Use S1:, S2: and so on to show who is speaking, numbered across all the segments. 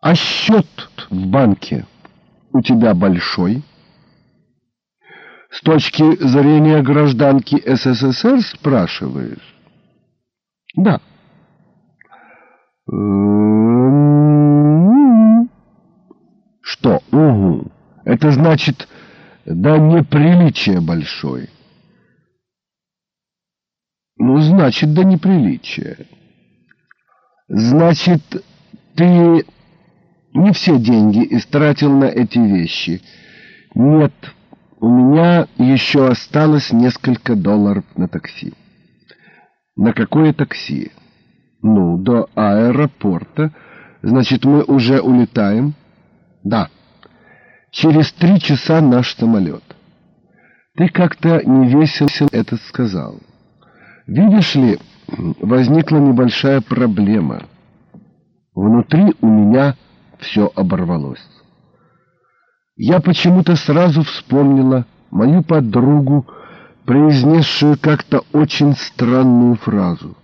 S1: А счет в банке у тебя большой? С точки зрения гражданки СССР спрашиваешь? Да. Что? Угу. Это значит, да неприличие большое. Ну, значит, да неприличие. Значит, ты не все деньги истратил на эти вещи. Нет, у меня еще осталось несколько долларов на такси. На какое такси? Ну, до аэропорта. Значит, мы уже улетаем? Да. Через три часа наш самолет. Ты как-то невесело это сказал. Видишь ли, возникла небольшая проблема. Внутри у меня все оборвалось. Я почему-то сразу вспомнила мою подругу, произнесшую как-то очень странную фразу.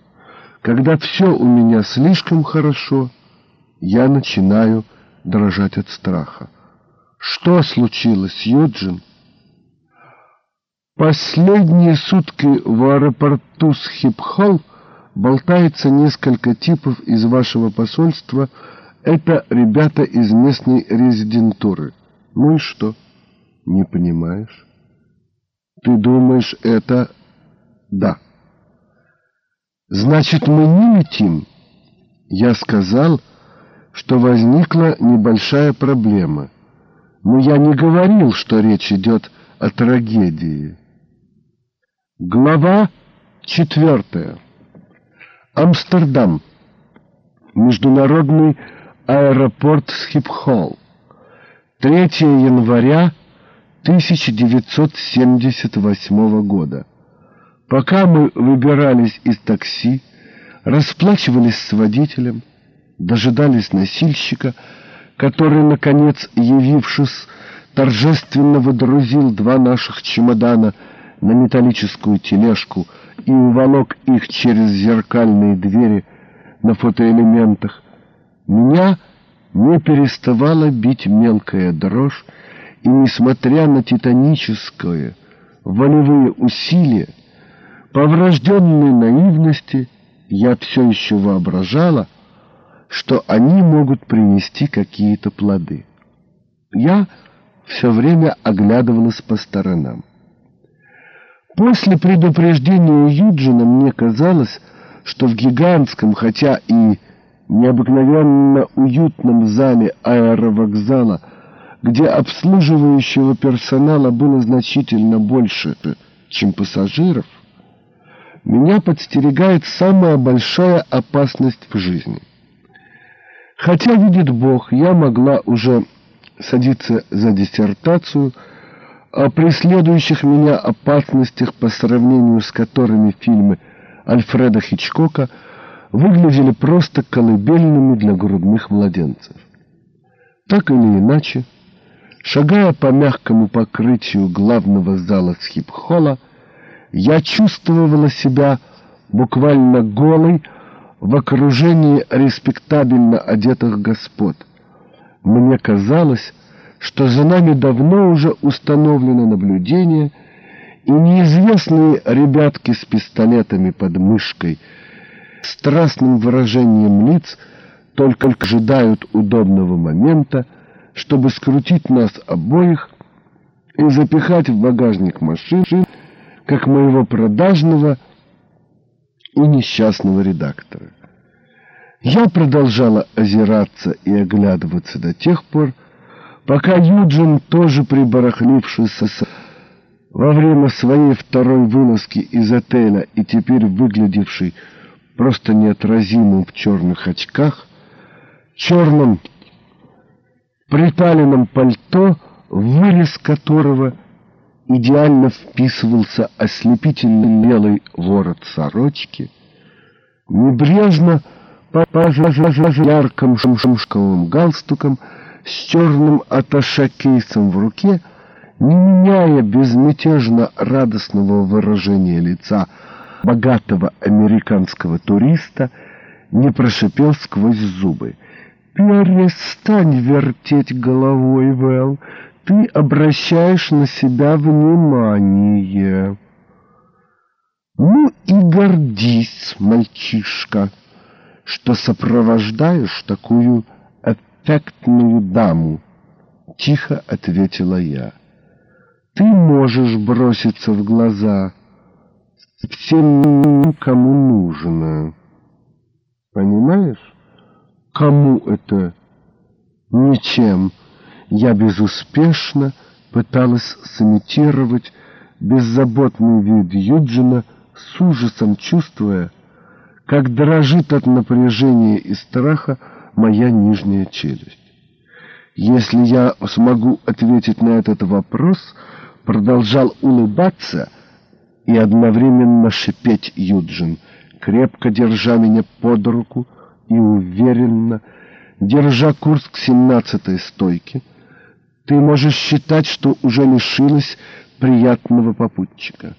S1: Когда все у меня слишком хорошо, я начинаю дрожать от страха. Что случилось, Юджин? Последние сутки в аэропорту Схипхолл болтается несколько типов из вашего посольства. Это ребята из местной резидентуры. Ну и что? Не понимаешь? Ты думаешь, это... Да. Значит, мы не летим? Я сказал, что возникла небольшая проблема. Но я не говорил, что речь идет о трагедии. Глава четвертая. Амстердам. Международный аэропорт Схипхолл. 3 января 1978 года. Пока мы выбирались из такси, расплачивались с водителем, дожидались носильщика, который, наконец, явившись, торжественно выдрузил два наших чемодана на металлическую тележку и уволок их через зеркальные двери на фотоэлементах, меня не переставала бить мелкая дрожь, и, несмотря на титаническое, волевые усилия, по врожденной наивности я все еще воображала, что они могут принести какие-то плоды. Я все время оглядывалась по сторонам. После предупреждения Юджина мне казалось, что в гигантском, хотя и необыкновенно уютном зале аэровокзала, где обслуживающего персонала было значительно больше, чем пассажиров, меня подстерегает самая большая опасность в жизни. Хотя, видит Бог, я могла уже садиться за диссертацию о преследующих меня опасностях, по сравнению с которыми фильмы Альфреда Хичкока выглядели просто колыбельными для грудных младенцев. Так или иначе, шагая по мягкому покрытию главного зала схип-холла, я чувствовала себя буквально голой в окружении респектабельно одетых господ. Мне казалось, что за нами давно уже установлено наблюдение, и неизвестные ребятки с пистолетами под мышкой, страстным выражением лиц, только ожидают удобного момента, чтобы скрутить нас обоих и запихать в багажник машины, как моего продажного и несчастного редактора. Я продолжала озираться и оглядываться до тех пор, пока Юджин, тоже прибарахлившийся во время своей второй вылазки из отеля и теперь выглядевший просто неотразимым в черных очках, черном приталенном пальто, вырез которого идеально вписывался ослепительно белый ворот сорочки, небрежно по ярким шумшковым галстуком с черным аташе-кейсом в руке, не меняя безмятежно радостного выражения лица богатого американского туриста, не прошипел сквозь зубы. Перестань вертеть головой, Вэл. Ты обращаешь на себя внимание. Ну и гордись, мальчишка, что сопровождаешь такую эффектную даму, — тихо ответила я. Ты можешь броситься в глаза всем, кому нужно. Понимаешь? Кому это? Ничем. Я безуспешно пыталась сымитировать беззаботный вид Юджина, с ужасом чувствуя, как дрожит от напряжения и страха моя нижняя челюсть. Если я смогу ответить на этот вопрос, продолжал улыбаться и одновременно шипеть Юджин, крепко держа меня под руку и уверенно, держа курс к семнадцатой стойке, ты можешь считать, что уже лишилась приятного попутчика.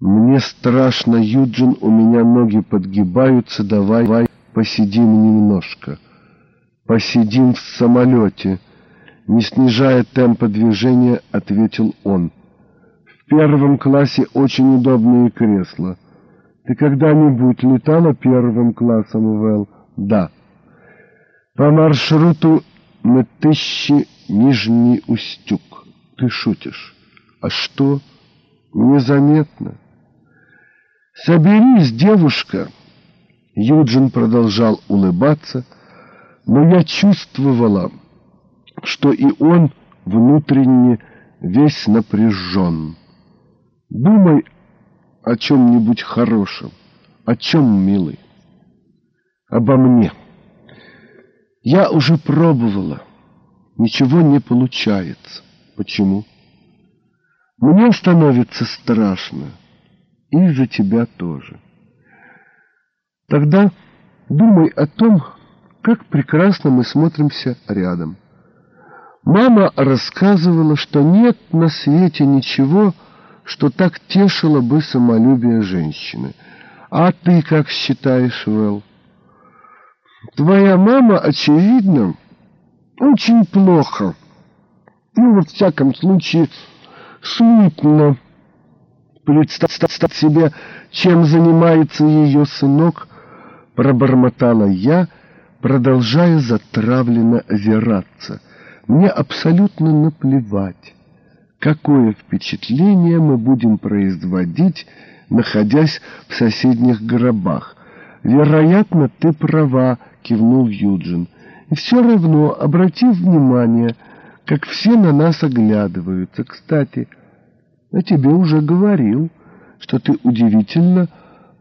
S1: Мне страшно, Юджин, у меня ноги подгибаются, давай, давай посидим немножко. Посидим в самолете. Не снижая темпа движения, ответил он. Первом классе очень удобные кресла. Ты когда-нибудь летала первым классом, Вэл? Да. По маршруту на тысячи Нижний Устюг. Ты шутишь. А что? Незаметно. Соберись, девушка. Юджин продолжал улыбаться, но я чувствовала, что и он внутренне весь напряжен. Думай о чем-нибудь хорошем. О чем, милый? Обо мне. Я уже пробовала. Ничего не получается. Почему? Мне становится страшно. И за тебя тоже. Тогда думай о том, как прекрасно мы смотримся рядом. Мама рассказывала, что нет на свете ничего, что так тешило бы самолюбие женщины. А ты как считаешь, Вэл? Твоя мама, очевидно, очень плохо. Ну, во всяком случае, смутно представить себе, чем занимается ее сынок, пробормотала я, продолжая затравленно озираться. Мне абсолютно наплевать, какое впечатление мы будем производить, находясь в соседних гробах. Вероятно, ты права, кивнул Юджин. И все равно, обратив внимание, как все на нас оглядываются. Кстати, я тебе уже говорил, что ты удивительно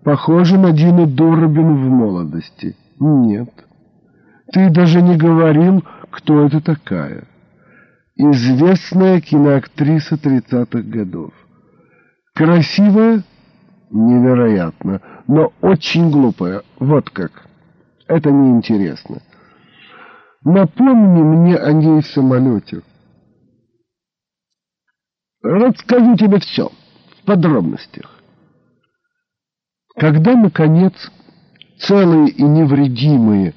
S1: похожа на Дину Дорбин в молодости. Нет, ты даже не говорил, кто это такая. Известная киноактриса тридцатых годов. Красивая? Невероятно, но очень глупая. Вот как. Это неинтересно. Напомни мне о ней в самолете. Расскажу тебе все, в подробностях. Когда, наконец, целые и невредимые,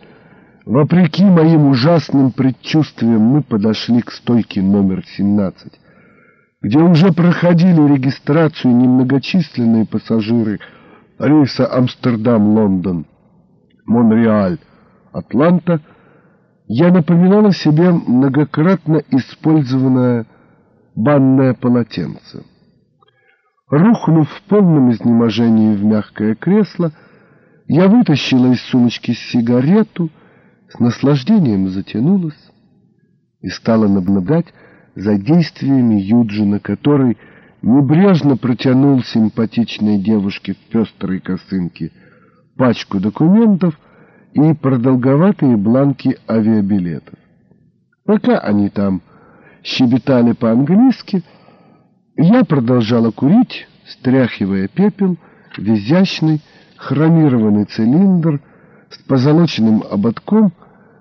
S1: вопреки моим ужасным предчувствиям, мы подошли к стойке номер 17, где уже проходили регистрацию немногочисленные пассажиры рейса Амстердам-Лондон, Монреаль, Атланта, я напоминала себе многократно использованное банное полотенце. Рухнув в полном изнеможении в мягкое кресло, я вытащила из сумочки сигарету, с наслаждением затянулась и стала наблюдать за действиями Юджина, который небрежно протянул симпатичной девушке в пестрой косынке пачку документов — и продолговатые бланки авиабилетов. Пока они там щебетали по-английски, я продолжала курить, стряхивая пепел в изящный хромированный цилиндр с позолоченным ободком,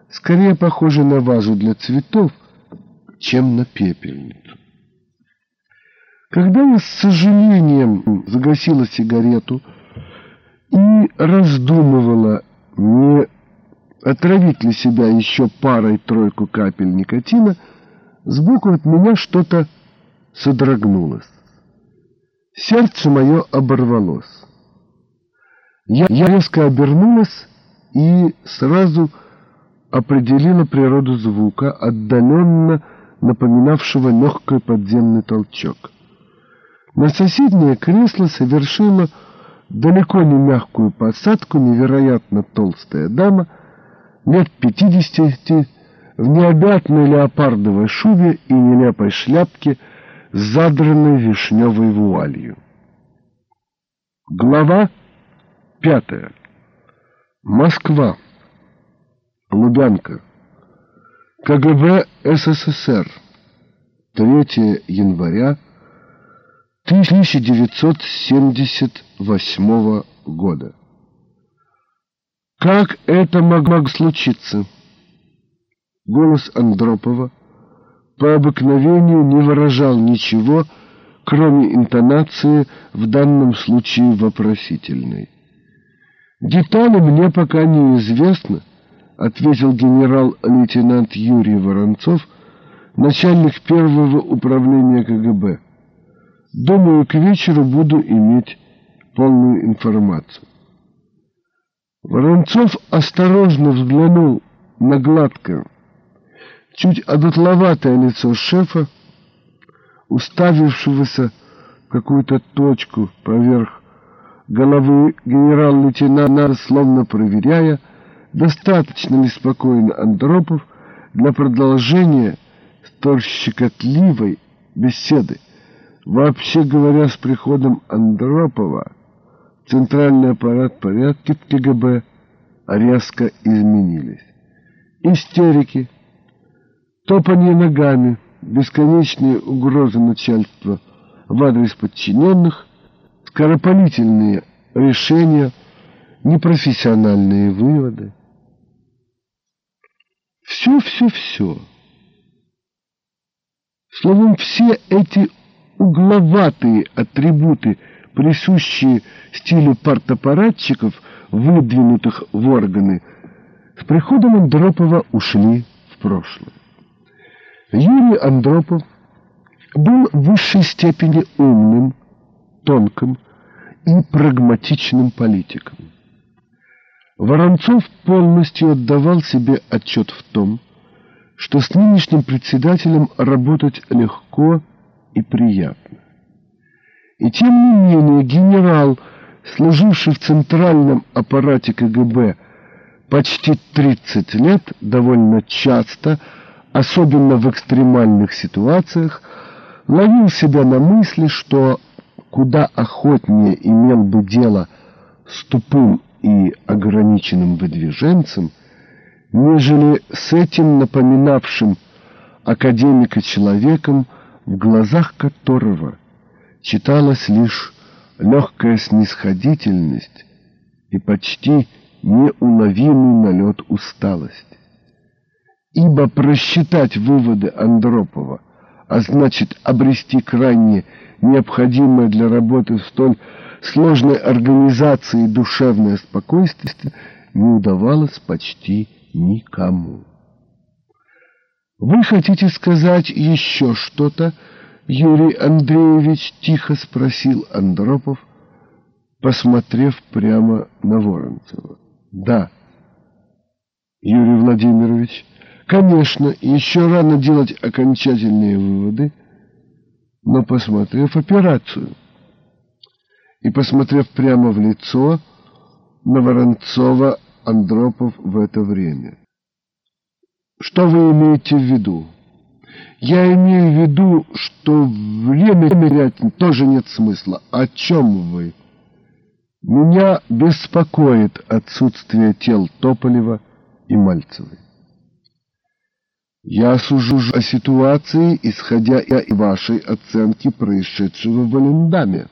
S1: скорее похожий на вазу для цветов, чем на пепельницу. Когда я с сожалением загасила сигарету и раздумывала, не отравить ли себя еще парой-тройку капель никотина, сбоку от меня что-то содрогнулось. Сердце мое оборвалось. Я резко обернулась и сразу определила природу звука, отдаленно напоминавшего легкий подземный толчок. На соседнее кресло совершила далеко не мягкую посадку невероятно толстая дама, лет пятидесяти, в необъятной леопардовой шубе и нелепой шляпке с задранной вишневой вуалью. Глава пятая. Москва. Лубянка. КГБ СССР. 3 января 1978 года. Как это могло случиться? Голос Андропова по обыкновению не выражал ничего, кроме интонации в данном случае вопросительной. «Детали мне пока неизвестны», — ответил генерал-лейтенант Юрий Воронцов, начальник первого управления КГБ. «Думаю, к вечеру буду иметь полную информацию». Воронцов осторожно взглянул на гладкое, чуть одутловатое лицо шефа, уставившегося в какую-то точку поверх головы генерал-лейтенанта, словно проверяя, достаточно ли спокойно Андропов для продолжения столь щекотливой беседы. Вообще говоря, с приходом Андропова центральный аппарат порядки в КГБ резко изменились. Истерики, топание ногами, бесконечные угрозы начальства в адрес подчиненных скоропалительные решения, непрофессиональные выводы. Все-все-все. Словом, все эти угловатые атрибуты, присущие стилю партапаратчиков, выдвинутых в органы, с приходом Андропова ушли в прошлое. Юрий Андропов был в высшей степени умным, тонким и прагматичным политиком. Воронцов полностью отдавал себе отчет в том, что с нынешним председателем работать легко и приятно. И тем не менее генерал, служивший в центральном аппарате КГБ почти 30 лет, довольно часто, особенно в экстремальных ситуациях, ловил себя на мысли, что куда охотнее имел бы дело с тупым и ограниченным выдвиженцем, нежели с этим напоминавшим академика человеком, в глазах которого читалась лишь легкая снисходительность и почти неуловимый налет усталости. Ибо просчитать выводы Андропова, а значит обрести крайне необходимое для работы в столь сложной организации душевное спокойствие, не удавалось почти никому. «Вы хотите сказать еще что-то?» Юрий Андреевич тихо спросил Андропов, посмотрев прямо на Воронцева. «Да». «Юрий Владимирович, конечно, еще рано делать окончательные выводы» но, посмотрев операцию и посмотрев прямо в лицо на Воронцова Андропов в это время. Что вы имеете в виду? Я имею в виду, что время терять тоже нет смысла. О чем вы? Меня беспокоит отсутствие тел Тополева и Мальцевой. Я сужу о ситуации, исходя из вашей оценки происшедшего в Валендаме.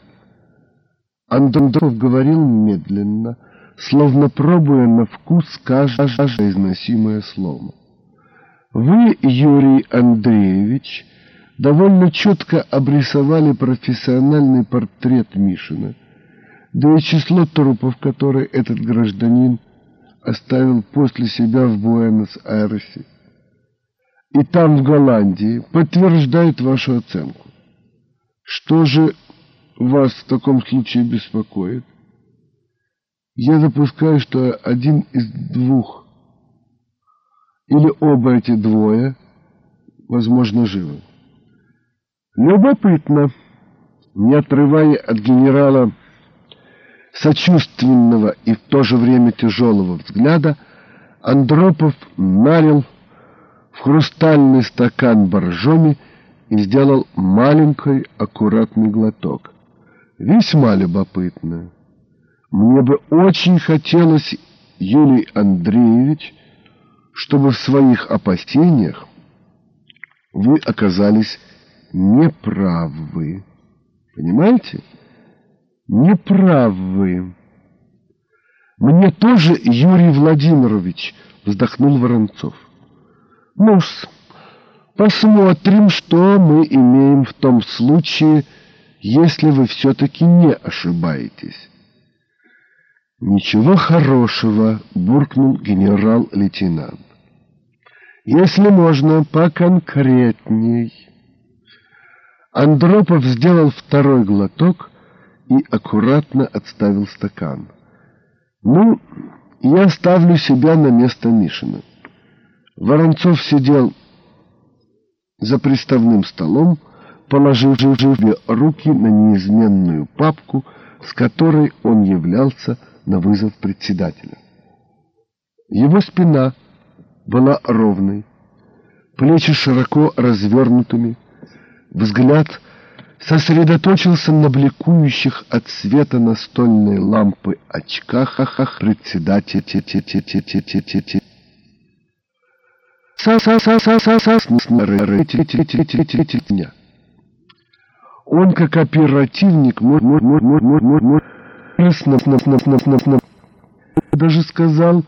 S1: Андрондров говорил медленно, словно пробуя на вкус каждое произносимое слово. Вы, Юрий Андреевич, довольно четко обрисовали профессиональный портрет Мишина, да и число трупов, которые этот гражданин оставил после себя в Буэнос-Айресе и там, в Голландии, подтверждает вашу оценку. Что же вас в таком случае беспокоит? Я допускаю, что один из двух или оба эти двое, возможно, живы. Любопытно, не отрывая от генерала сочувственного и в то же время тяжелого взгляда, Андропов налил в хрустальный стакан боржоми и сделал маленький аккуратный глоток. Весьма любопытно. Мне бы очень хотелось, Юлий Андреевич, чтобы в своих опасениях вы оказались неправы. Понимаете? Неправы. Мне тоже, Юрий Владимирович, вздохнул Воронцов. Ну посмотрим, что мы имеем в том случае, если вы все-таки не ошибаетесь. «Ничего хорошего», — буркнул генерал-лейтенант. «Если можно, поконкретней». Андропов сделал второй глоток и аккуратно отставил стакан. «Ну, я ставлю себя на место Мишина». Воронцов сидел за приставным столом, положив руки на неизменную папку, с которой он являлся на вызов председателя. Его спина была ровной, плечи широко развернутыми, взгляд сосредоточился на бликующих от света настольной лампы очках председателя. Он, как оперативник, даже сказал,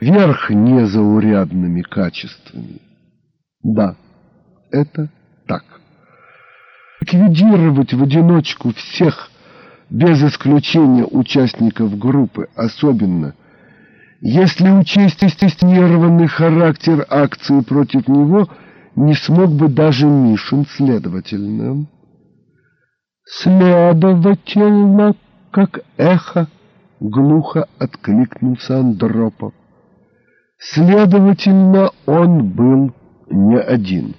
S1: верх незаурядными качествами. Да, это так. Ликвидировать в одиночку всех, без исключения участников группы, особенно если учесть нервный характер акции против него, не смог бы даже Мишин, следовательно. Следовательно, как эхо, глухо откликнулся Андропов. Следовательно, он был не один.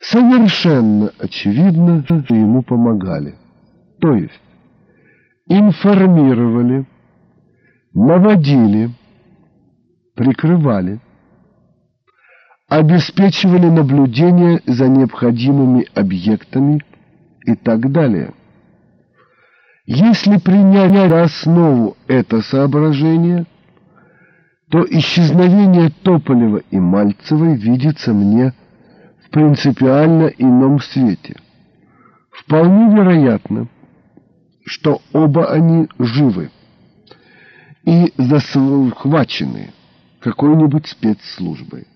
S1: Совершенно очевидно, что ему помогали. То есть информировали, наводили, прикрывали, обеспечивали наблюдение за необходимыми объектами и так далее. Если принять за основу это соображение, то исчезновение Тополева и Мальцевой видится мне в принципиально ином свете. Вполне вероятно, что оба они живы и захвачены какой-нибудь спецслужбой.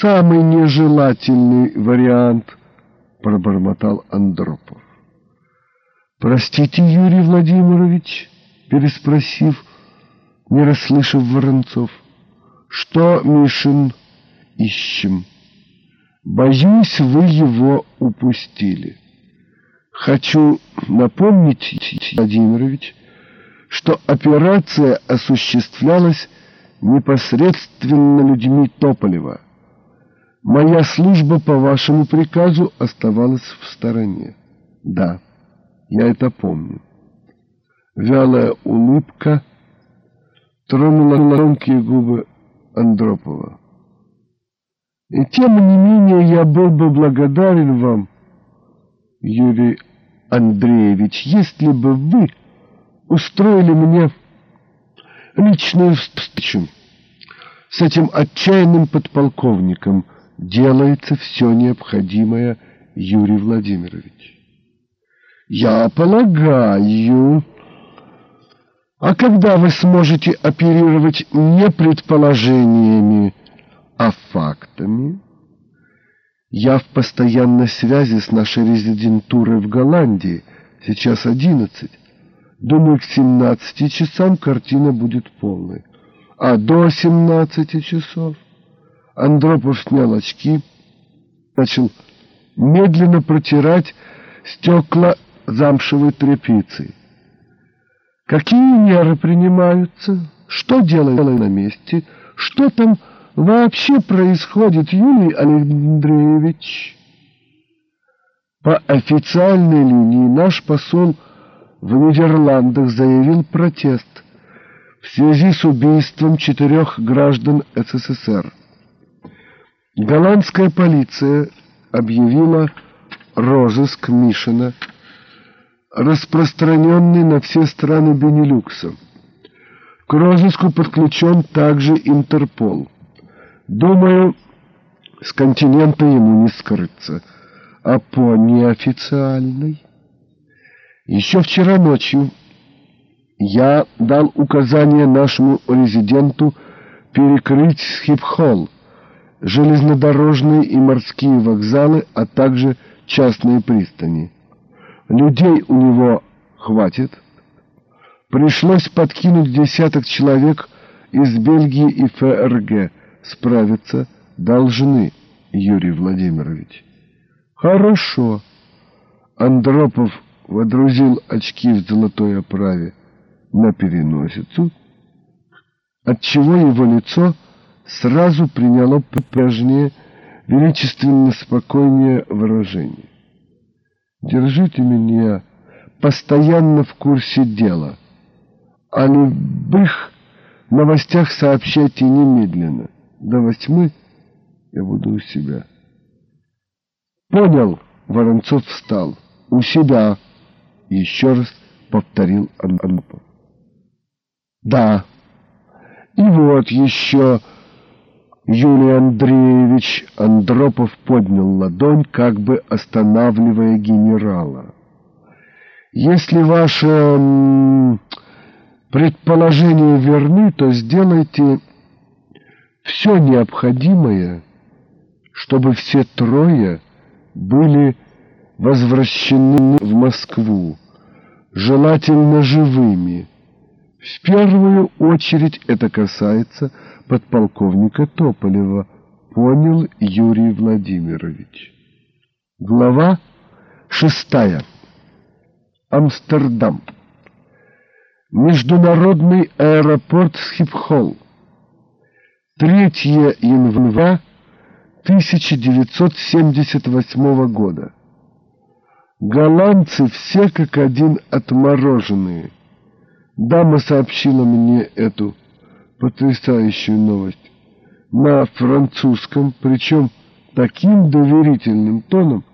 S1: Самый нежелательный вариант – пробормотал Андропов. «Простите, Юрий Владимирович?» — переспросив, не расслышав Воронцов. «Что, Мишин, ищем?» «Боюсь, вы его упустили. Хочу напомнить, Владимирович, что операция осуществлялась непосредственно людьми Тополева» Моя служба по вашему приказу оставалась в стороне. Да, я это помню. Вялая улыбка тронула тонкие губы Андропова. И тем не менее я был бы благодарен вам, Юрий Андреевич, если бы вы устроили мне личную встречу с этим отчаянным подполковником, делается все необходимое, Юрий Владимирович. Я полагаю... А когда вы сможете оперировать не предположениями, а фактами? Я в постоянной связи с нашей резидентурой в Голландии, сейчас одиннадцать. Думаю, к 17 часам картина будет полной. А до 17 часов Андропов снял очки, начал медленно протирать стекла замшевой тряпицей. Какие меры принимаются? Что делают на месте? Что там вообще происходит, Юлий Андреевич? По официальной линии наш посол в Нидерландах заявил протест в связи с убийством четырех граждан СССР. Голландская полиция объявила розыск Мишина, распространенный на все страны Бенилюкса. К розыску подключен также Интерпол. Думаю, с континента ему не скрыться, а по неофициальной. Еще вчера ночью я дал указание нашему резиденту перекрыть Схипхолл, железнодорожные и морские вокзалы, а также частные пристани. Людей у него хватит. Пришлось подкинуть десяток человек из Бельгии и ФРГ. Справиться должны, Юрий Владимирович. Хорошо. Андропов водрузил очки в золотой оправе на переносицу, отчего его лицо сразу приняло прежнее величественно спокойнее выражение. Держите меня постоянно в курсе дела. О любых новостях сообщайте немедленно. До восьмы я буду у себя. Понял, Воронцов встал. У себя. Еще раз повторил Антонов. Да. И вот еще... Юлий Андреевич Андропов поднял ладонь, как бы останавливая генерала. Если ваше предположение верны, то сделайте все необходимое, чтобы все трое были возвращены в Москву, желательно живыми. В первую очередь это касается подполковника Тополева, понял Юрий Владимирович. Глава шестая. Амстердам. Международный аэропорт Схипхолл. 3 января 1978 года. Голландцы все как один отмороженные. Дама сообщила мне эту потрясающую новость на французском, причем таким доверительным тоном,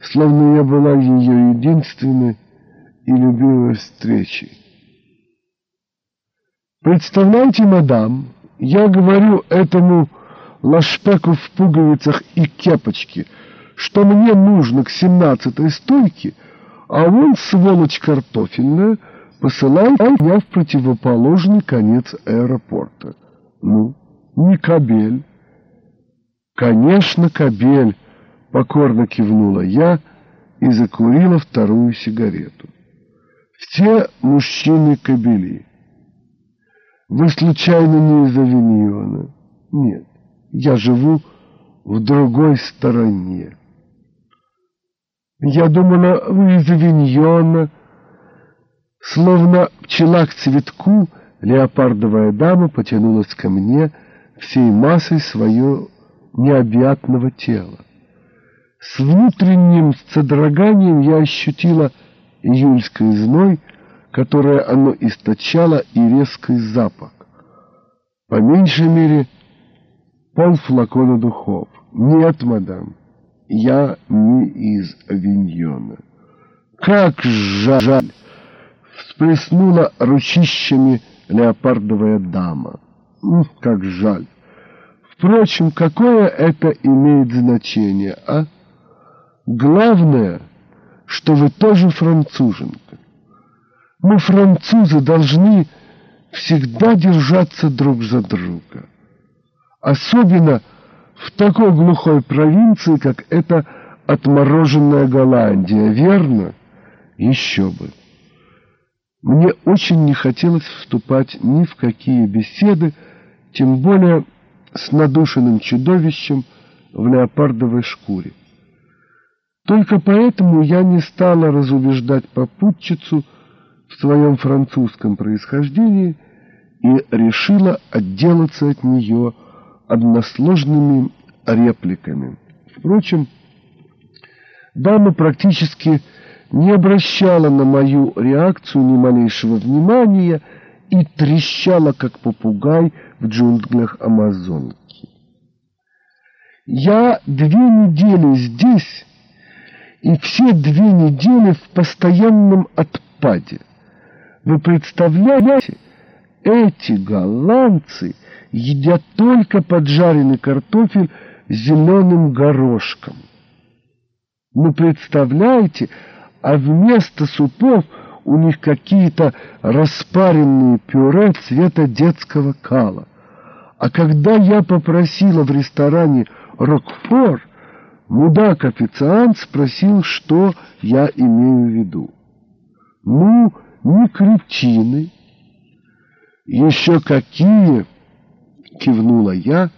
S1: словно я была ее единственной и любимой встречей. Представляете, мадам, я говорю этому лашпеку в пуговицах и кепочке, что мне нужно к семнадцатой стойке, а он, сволочь картофельная, посылает меня в противоположный конец аэропорта. Ну, не кабель. Конечно, кабель, покорно кивнула я и закурила вторую сигарету. Все мужчины кабели. Вы случайно не из Авиньона? Нет, я живу в другой стороне. Я думала, вы из Авиньона, Словно пчела к цветку, леопардовая дама потянулась ко мне всей массой свое необъятного тела. С внутренним содроганием я ощутила июльский зной, которое оно источало, и резкий запах. По меньшей мере, полфлакона духов. Нет, мадам, я не из Авиньона. Как жаль! всплеснула ручищами леопардовая дама. Как жаль. Впрочем, какое это имеет значение, а? Главное, что вы тоже француженка. Мы, французы, должны всегда держаться друг за друга. Особенно в такой глухой провинции, как эта отмороженная Голландия, верно? Еще бы. Мне очень не хотелось вступать ни в какие беседы, тем более с надушенным чудовищем в леопардовой шкуре. Только поэтому я не стала разубеждать попутчицу в своем французском происхождении и решила отделаться от нее односложными репликами. Впрочем, дама практически не обращала на мою реакцию ни малейшего внимания и трещала, как попугай в джунглях Амазонки. Я две недели здесь, и все две недели в постоянном отпаде. Вы представляете, эти голландцы едят только поджаренный картофель с зеленым горошком. Ну, представляете, а вместо супов у них какие-то распаренные пюре цвета детского кала. А когда я попросила в ресторане «Рокфор», мудак-официант спросил, что я имею в виду. «Ну, не кретины». «Еще какие!» — кивнула я,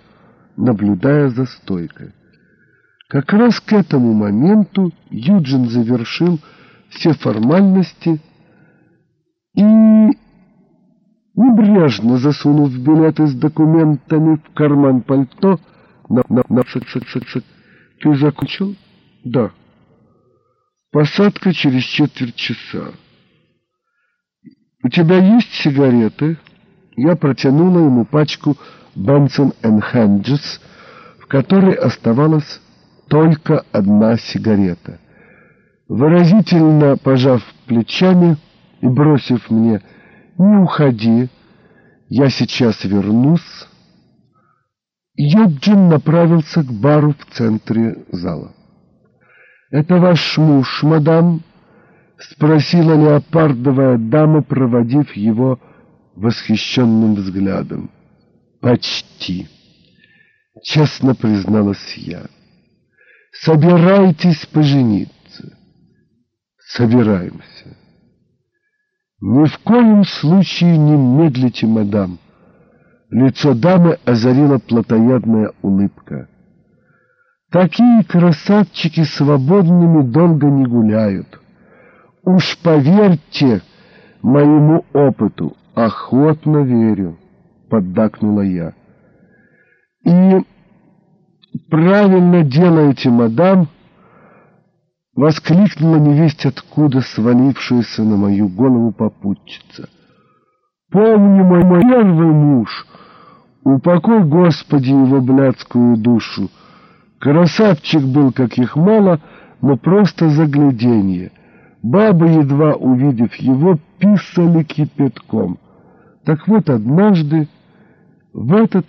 S1: наблюдая за стойкой. Как раз к этому моменту Юджин завершил все формальности и, небрежно засунув билеты с документами в карман пальто, на, на, на. Ты закончил? Да. Посадка через четверть часа. У тебя есть сигареты? Я протянула ему пачку Benson Hedges, в которой оставалось только одна сигарета. Выразительно пожав плечами и бросив мне «Не уходи, я сейчас вернусь», Йоджин направился к бару в центре зала. «Это ваш муж, мадам?» — спросила леопардовая дама, проводив его восхищенным взглядом. «Почти», — честно призналась я. Собирайтесь пожениться. Собираемся. Ни в коем случае не медлите, мадам. Лицо дамы озарила плотоядная улыбка. Такие красавчики свободными долго не гуляют. Уж поверьте моему опыту, охотно верю, поддакнула я. И «Правильно делаете, мадам!» — воскликнула невесть откуда свалившаяся на мою голову попутчица. «Помни, мой, мой первый муж, упокой, Господи, его блядскую душу! Красавчик был, как их мало, но просто загляденье. Бабы, едва увидев его, писали кипятком. Так вот, однажды, в этот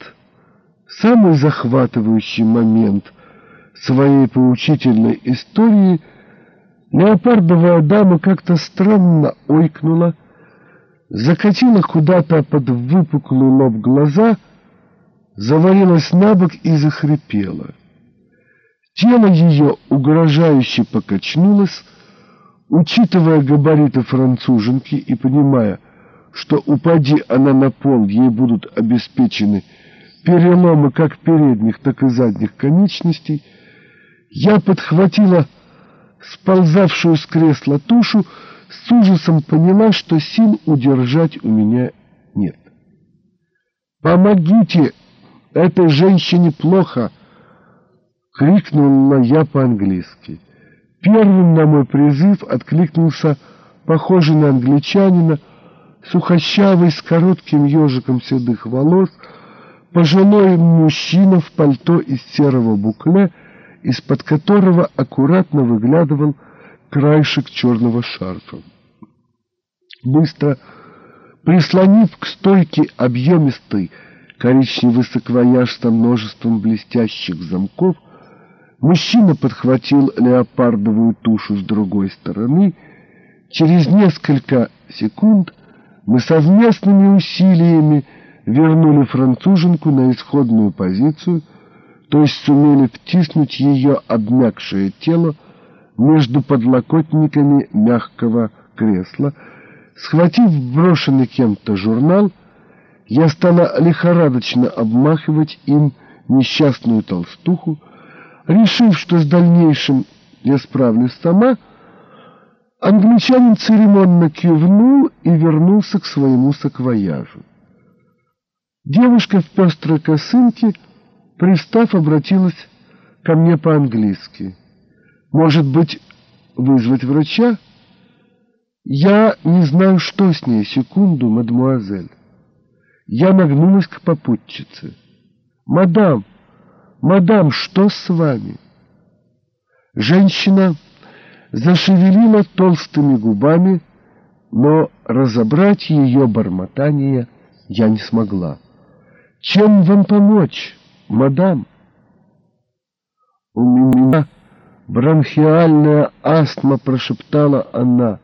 S1: самый захватывающий момент своей поучительной истории леопардовая дама как-то странно ойкнула, закатила куда-то под выпуклый лоб глаза, завалилась на бок и захрипела. Тело ее угрожающе покачнулось, учитывая габариты француженки и понимая, что упади она на пол, ей будут обеспечены переломы как передних, так и задних конечностей, я подхватила сползавшую с кресла тушу, с ужасом поняла, что сил удержать у меня нет. «Помогите! Этой женщине плохо!» — крикнула я по-английски. Первым на мой призыв откликнулся похожий на англичанина, сухощавый с коротким ежиком седых волос — пожилой мужчина в пальто из серого букле, из-под которого аккуратно выглядывал краешек черного шарфа. Быстро прислонив к стойке объемистый коричневый саквояж со множеством блестящих замков, мужчина подхватил леопардовую тушу с другой стороны. Через несколько секунд мы совместными усилиями вернули француженку на исходную позицию, то есть сумели втиснуть ее обмякшее тело между подлокотниками мягкого кресла, Схватив брошенный кем-то журнал, я стала лихорадочно обмахивать им несчастную толстуху, решив, что с дальнейшим я справлюсь сама, англичанин церемонно кивнул и вернулся к своему саквояжу. Девушка в пестрой косынке, пристав, обратилась ко мне по-английски. «Может быть, вызвать врача?» «Я не знаю, что с ней. Секунду, мадемуазель». Я нагнулась к попутчице. «Мадам, мадам, что с вами?» Женщина зашевелила толстыми губами, но разобрать ее бормотание я не смогла. «Чем вам помочь, мадам?» «У меня бронхиальная астма», — прошептала она.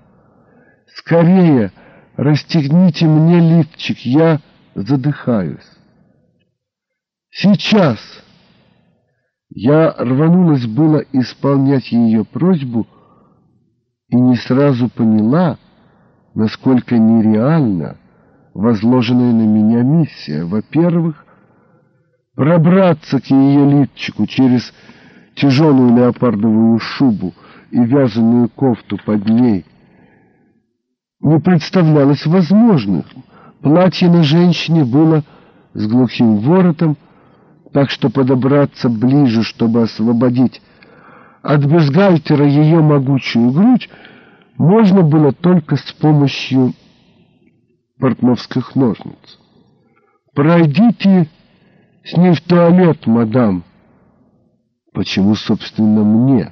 S1: «Скорее расстегните мне лифчик, я задыхаюсь». «Сейчас!» Я рванулась было исполнять ее просьбу и не сразу поняла, насколько нереально возложенная на меня миссия. Во-первых, пробраться к ее литчику через тяжелую леопардовую шубу и вязаную кофту под ней не представлялось возможным. Платье на женщине было с глухим воротом, так что подобраться ближе, чтобы освободить от бюстгальтера ее могучую грудь, можно было только с помощью портновских ножниц. «Пройдите с ней в туалет, мадам». «Почему, собственно, мне?»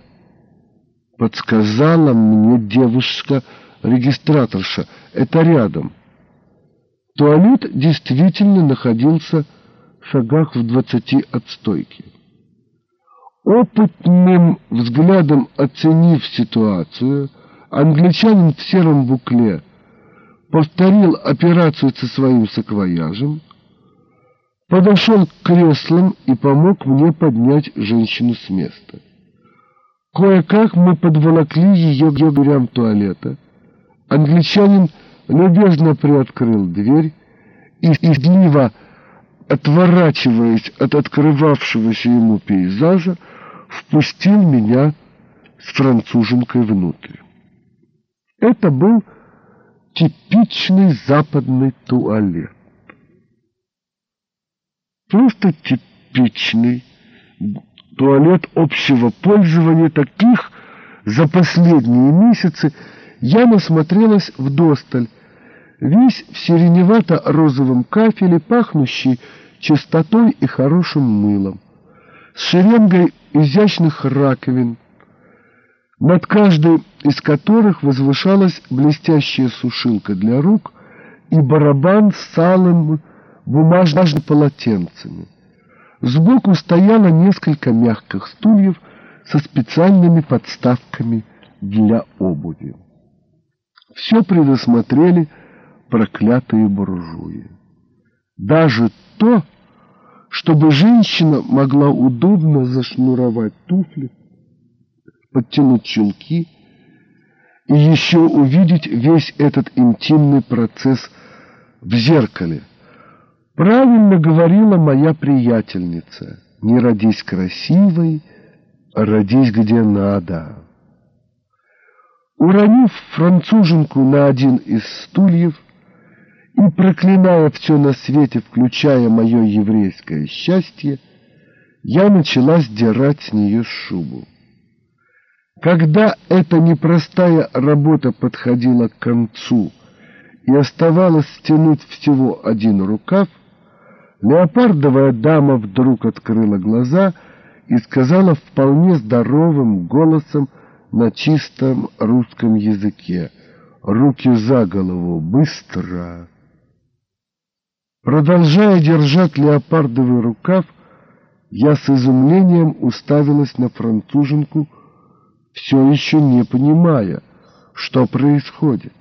S1: Подсказала мне девушка-регистраторша. «Это рядом». Туалет действительно находился в шагах в двадцати от стойки. Опытным взглядом оценив ситуацию, англичанин в сером букле повторил операцию со своим саквояжем, подошел к креслам и помог мне поднять женщину с места. Кое-как мы подволокли ее к дверям туалета. Англичанин любезно приоткрыл дверь и, изливо отворачиваясь от открывавшегося ему пейзажа, впустил меня с француженкой внутрь. Это был типичный западный туалет. Просто типичный туалет общего пользования таких за последние месяцы я насмотрелась в досталь, весь в сиреневато-розовом кафеле, пахнущий чистотой и хорошим мылом, с шеренгой изящных раковин, над каждой из которых возвышалась блестящая сушилка для рук и барабан с салым бумажными полотенцами. Сбоку стояло несколько мягких стульев со специальными подставками для обуви. Все предусмотрели проклятые буржуи. Даже то, чтобы женщина могла удобно зашнуровать туфли, подтянуть чулки и еще увидеть весь этот интимный процесс в зеркале. Правильно говорила моя приятельница, не родись красивой, а родись где надо. Уронив француженку на один из стульев, и, проклиная все на свете, включая мое еврейское счастье, я начала сдирать с нее шубу. Когда эта непростая работа подходила к концу и оставалось стянуть всего один рукав, леопардовая дама вдруг открыла глаза и сказала вполне здоровым голосом на чистом русском языке «Руки за голову, быстро!» Продолжая держать леопардовый рукав, я с изумлением уставилась на француженку, все еще не понимая, что происходит.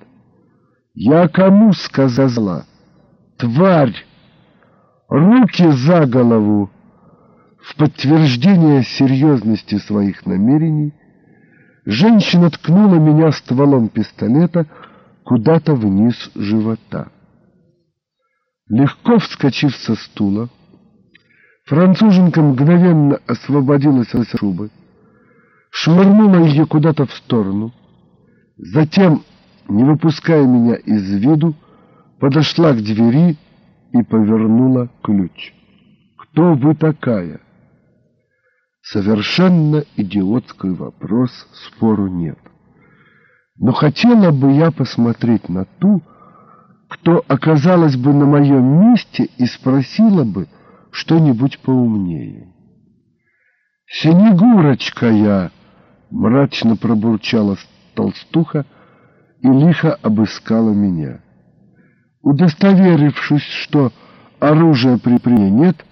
S1: «Я кому сказала? Тварь! Руки за голову!» В подтверждение серьезности своих намерений женщина ткнула меня стволом пистолета куда-то вниз живота. Легко вскочив со стула, француженка мгновенно освободилась от шубы, швырнула ее куда-то в сторону, затем, не выпуская меня из виду, подошла к двери и повернула ключ. «Кто вы такая?» Совершенно идиотский вопрос, спору нет. Но хотела бы я посмотреть на ту, кто оказалась бы на моем месте и спросила бы что-нибудь поумнее. «Синегурочка я!» — мрачно пробурчала толстуха и лихо обыскала меня. Удостоверившись, что оружия при мне нет,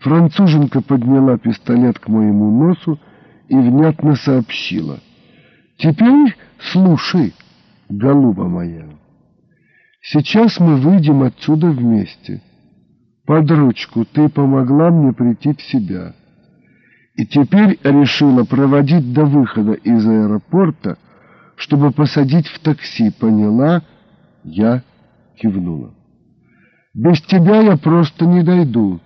S1: француженка подняла пистолет к моему носу и внятно сообщила. «Теперь слушай, голуба моя, сейчас мы выйдем отсюда вместе. Под ручку ты помогла мне прийти в себя» и теперь решила проводить до выхода из аэропорта, чтобы посадить в такси. Поняла? Я кивнула. Без тебя я просто не дойду,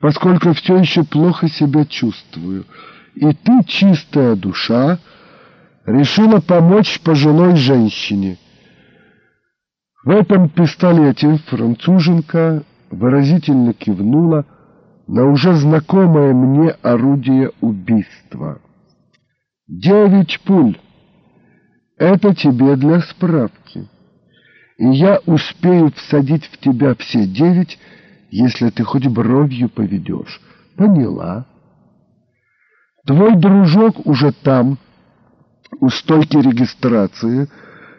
S1: поскольку все еще плохо себя чувствую. И ты, чистая душа, решила помочь пожилой женщине. В этом пистолете француженка выразительно кивнула, на уже знакомое мне орудие убийства. Девять пуль. Это тебе для справки. И я успею всадить в тебя все девять, если ты хоть бровью поведешь. Поняла? Твой дружок уже там, у стойки регистрации.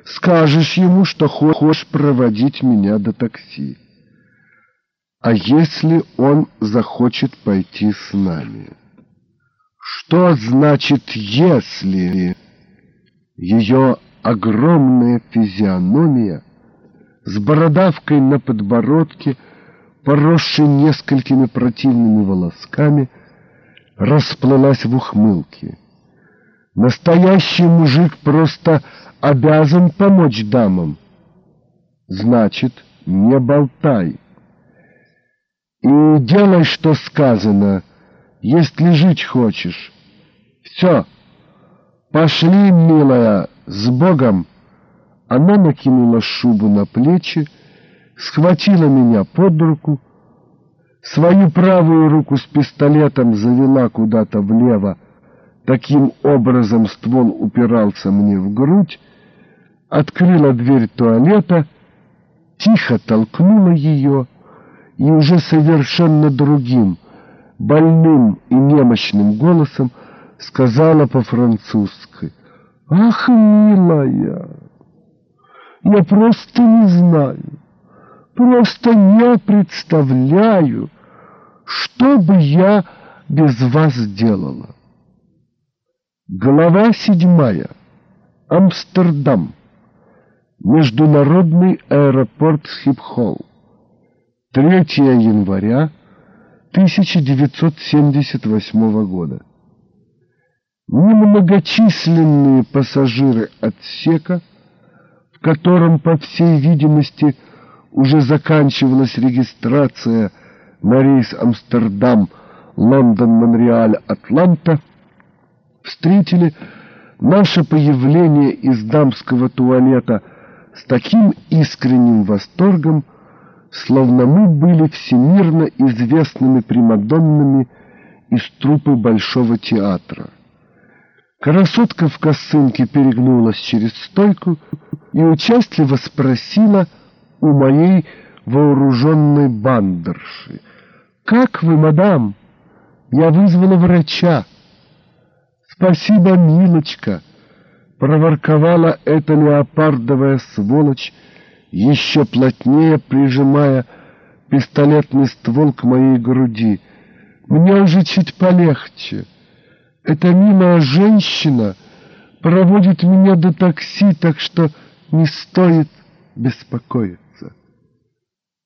S1: Скажешь ему, что хочешь проводить меня до такси. А если он захочет пойти с нами? Что значит «если»? Ее огромная физиономия с бородавкой на подбородке, поросшей несколькими противными волосками, расплылась в ухмылке. Настоящий мужик просто обязан помочь дамам. Значит, не болтай. И делай, что сказано, если жить хочешь. Все, пошли, милая, с Богом. Она накинула шубу на плечи, схватила меня под руку, свою правую руку с пистолетом завела куда-то влево, таким образом ствол упирался мне в грудь, открыла дверь туалета, тихо толкнула ее и уже совершенно другим, больным и немощным голосом сказала по-французски, «Ах, милая, я просто не знаю, просто не представляю, что бы я без вас делала». Глава седьмая. Амстердам. Международный аэропорт Схипхолл. 3 января 1978 года. Немногочисленные пассажиры отсека, в котором, по всей видимости, уже заканчивалась регистрация на рейс Амстердам, Лондон, Монреаль, Атланта, встретили наше появление из дамского туалета с таким искренним восторгом, словно мы были всемирно известными примадоннами из трупы Большого театра. Красотка в косынке перегнулась через стойку и участливо спросила у моей вооруженной бандерши. «Как вы, мадам? Я вызвала врача». «Спасибо, милочка!» — проворковала эта леопардовая сволочь, еще плотнее прижимая пистолетный ствол к моей груди. Мне уже чуть полегче. Эта милая женщина проводит меня до такси, так что не стоит беспокоиться.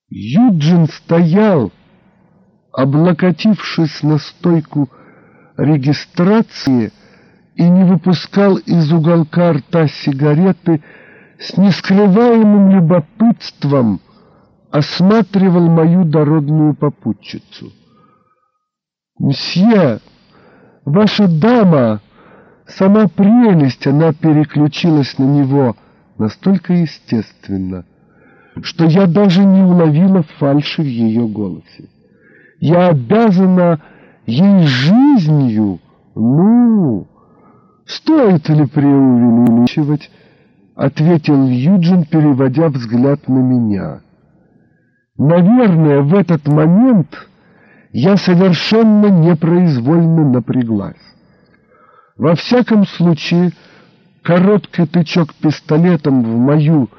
S1: Юджин стоял, облокотившись на стойку регистрации, и не выпускал из уголка рта сигареты, с нескрываемым любопытством осматривал мою дородную попутчицу. «Мсье, ваша дама, сама прелесть!» Она переключилась на него настолько естественно, что я даже не уловила фальши в ее голосе. «Я обязана ей жизнью, ну...» «Стоит ли преувеличивать?» — ответил Юджин, переводя взгляд на меня. Наверное, в этот момент я совершенно непроизвольно напряглась. Во всяком случае, короткий тычок пистолетом в мою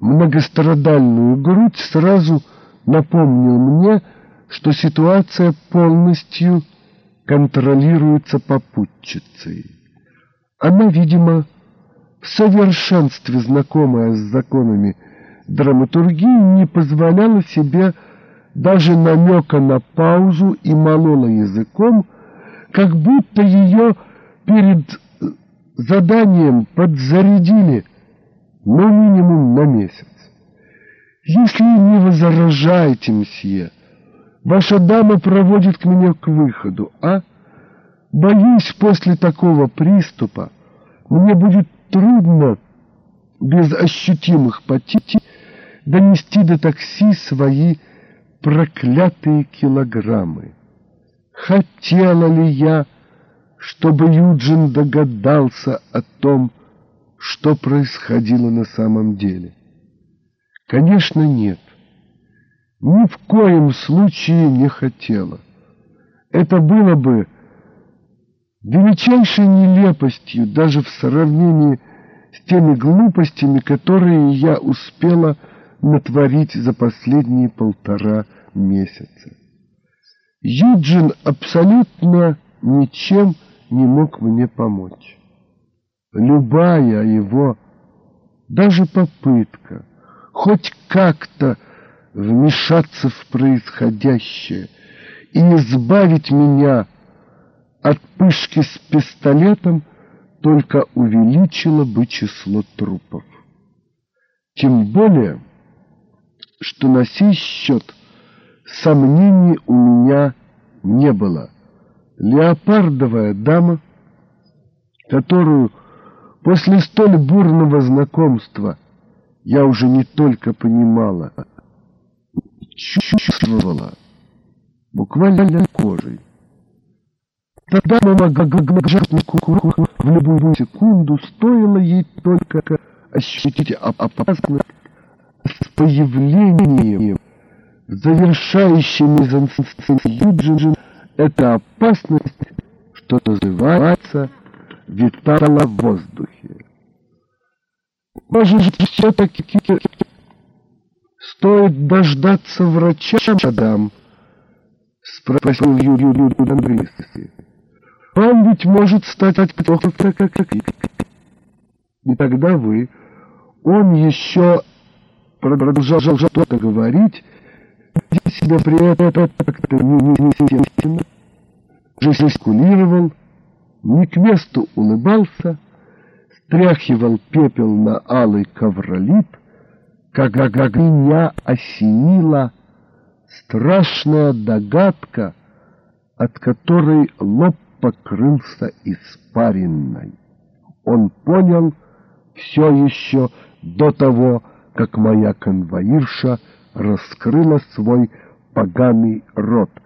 S1: многострадальную грудь сразу напомнил мне, что ситуация полностью контролируется попутчицей. Она, видимо, в совершенстве знакомая с законами драматургии, не позволяла себе даже намека на паузу и молола языком, как будто ее перед заданием подзарядили, ну, минимум на месяц. Если не возражаете, мсье, ваша дама проводит меня к выходу, а? Боюсь, после такого приступа мне будет трудно без ощутимых потерь донести до такси свои проклятые килограммы. Хотела ли я, чтобы Юджин догадался о том, что происходило на самом деле? Конечно, нет. Ни в коем случае не хотела. Это было бы величайшей нелепостью даже в сравнении с теми глупостями, которые я успела натворить за последние полтора месяца. Юджин абсолютно ничем не мог мне помочь. Любая его, даже попытка, хоть как-то вмешаться в происходящее и избавить меня от пышки с пистолетом только увеличила бы число трупов. Тем более, что на сей счет сомнений у меня не было. Леопардовая дама, которую после столь бурного знакомства я уже не только понимала, чувствовала буквально кожей. Тогда мама гагагагажнику в любую секунду стоило ей только ощутить опасность с появлением завершающей мизансцены Юджин эта опасность, что называется, витала в воздухе. Может, все-таки стоит дождаться врача, мадам? Спросил Юрий Английский. Вам ведь может стать плохо, как, как, как. И тогда вы, он еще продолжал что-то говорить, себя при этом как-то неестественно, жестикулировал, не к месту улыбался, стряхивал пепел на алый ковролит, как меня осенила страшная догадка, от которой лоб покрылся испаренной. Он понял все еще до того, как моя конвоирша раскрыла свой поганый рот —